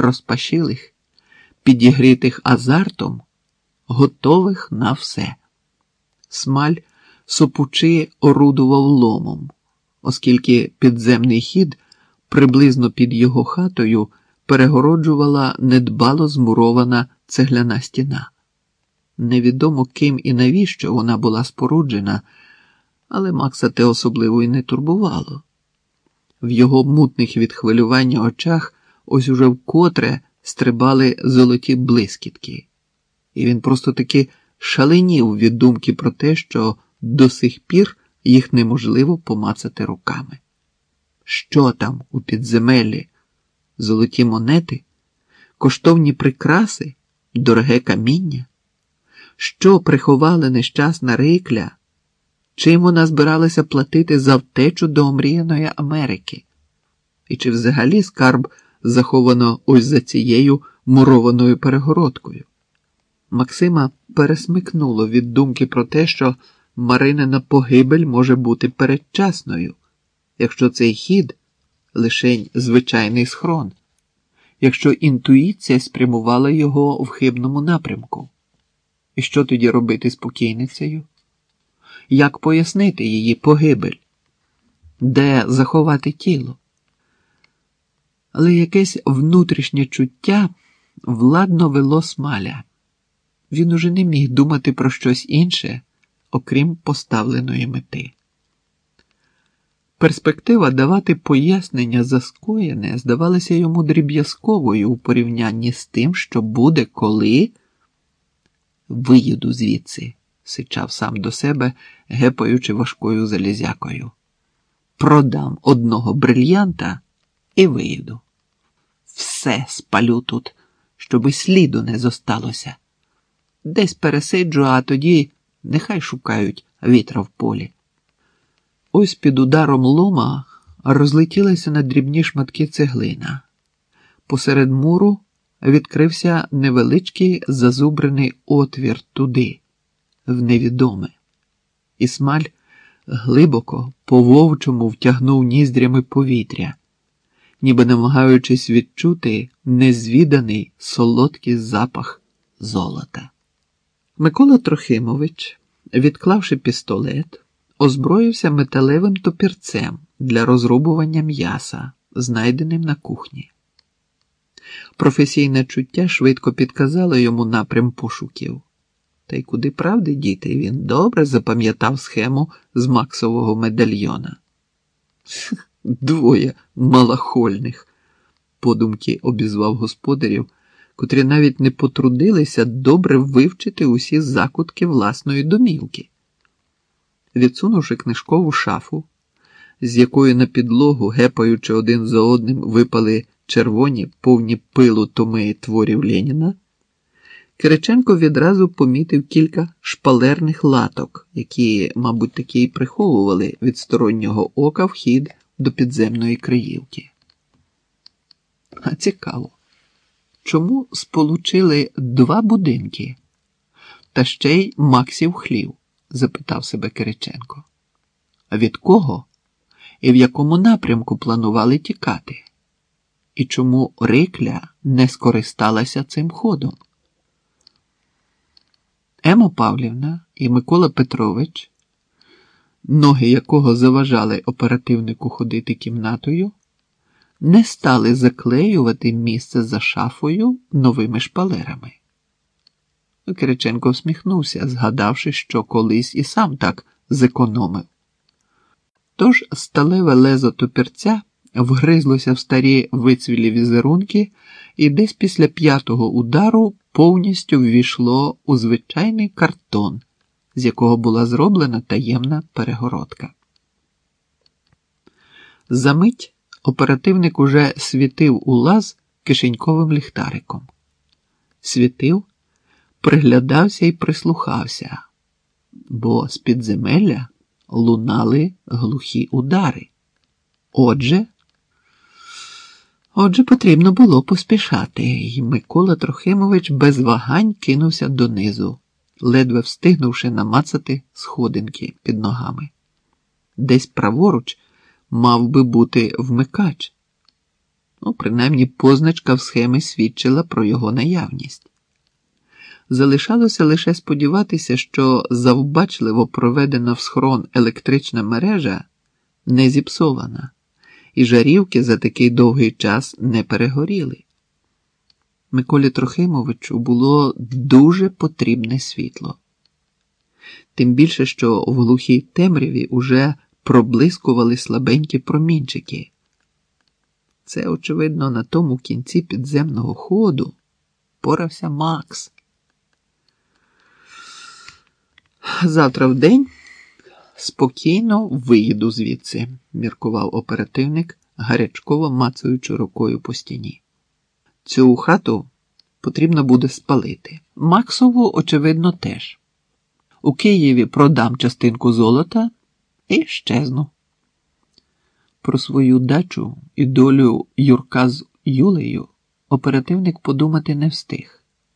розпашілих, підігрітих азартом, готових на все. Смаль сопучи орудував ломом, оскільки підземний хід приблизно під його хатою перегороджувала недбало змурована цегляна стіна. Невідомо ким і навіщо вона була споруджена, але Макса те особливо і не турбувало. В його мутних від хвилювання очах ось уже вкотре стрибали золоті блискітки, і він просто таки шаленів від думки про те, що до сих пір їх неможливо помацати руками. Що там у підземеллі? Золоті монети, коштовні прикраси, дороге каміння? Що приховала нещасна рикля? Чим вона збиралася платити за втечу до омріяної Америки? І чи взагалі скарб заховано ось за цією мурованою перегородкою? Максима пересмикнуло від думки про те, що Маринина погибель може бути передчасною, якщо цей хід лишень звичайний схрон, якщо інтуїція спрямувала його в хибному напрямку. І що тоді робити з покійницею? Як пояснити її погибель? Де заховати тіло? Але якесь внутрішнє чуття владно вело смаля. Він уже не міг думати про щось інше, окрім поставленої мети. Перспектива давати пояснення за скоєне здавалася йому дріб'язковою у порівнянні з тим, що буде, коли виїду звідси, сичав сам до себе, гепаючи важкою залізякою. Продам одного брильянта і виїду. Все спалю тут, щоби сліду не зосталося. Десь пересиджу, а тоді нехай шукають вітра в полі. Ось під ударом лома розлетілася на дрібні шматки цеглина. Посеред муру відкрився невеличкий зазубрений отвір туди, в невідоме. Ісмаль глибоко, по вовчому втягнув ніздрями повітря, ніби намагаючись відчути незвіданий солодкий запах золота. Микола Трохимович, відклавши пістолет, озброївся металевим топірцем для розрубування м'яса, знайденим на кухні. Професійне чуття швидко підказало йому напрям пошуків. Та й куди правди діти, він добре запам'ятав схему з Максового медальйона. Двоє малахольних, подумки обізвав господарів, котрі навіть не потрудилися добре вивчити усі закутки власної домівки. Відсунувши книжкову шафу, з якої на підлогу, гепаючи один за одним, випали червоні повні пилу томи творів Леніна, Кириченко відразу помітив кілька шпалерних латок, які, мабуть, таки й приховували від стороннього ока вхід до підземної криївки. А цікаво, чому сполучили два будинки та ще й Максів хлів? запитав себе Кириченко. Від кого і в якому напрямку планували тікати? І чому Рикля не скористалася цим ходом? Ема Павлівна і Микола Петрович, ноги якого заважали оперативнику ходити кімнатою, не стали заклеювати місце за шафою новими шпалерами. Кириченко всміхнувся, згадавши, що колись і сам так зекономив. Тож сталеве лезо топірця вгризлося в старі вицвілі візерунки і десь після п'ятого удару повністю ввійшло у звичайний картон, з якого була зроблена таємна перегородка. Замить оперативник уже світив у лаз кишеньковим ліхтариком. Світив, приглядався і прислухався, бо з підземелля лунали глухі удари. Отже, Отже, потрібно було поспішати, і Микола Трохимович без вагань кинувся донизу, ледве встигнувши намацати сходинки під ногами. Десь праворуч мав би бути вмикач. Ну, принаймні, позначка в схемі свідчила про його наявність. Залишалося лише сподіватися, що завбачливо проведена в схрон електрична мережа не зіпсована, і жарівки за такий довгий час не перегоріли. Миколі Трохимовичу було дуже потрібне світло. Тим більше, що в глухій темряві уже проблискували слабенькі промінчики. Це, очевидно, на тому кінці підземного ходу порався Макс. Завтра в день спокійно виїду звідси, міркував оперативник, гарячково мацаючи рукою по стіні. Цю хату потрібно буде спалити. Максову, очевидно, теж. У Києві продам частинку золота і щезну. Про свою дачу і долю Юрка з Юлею оперативник подумати не встиг.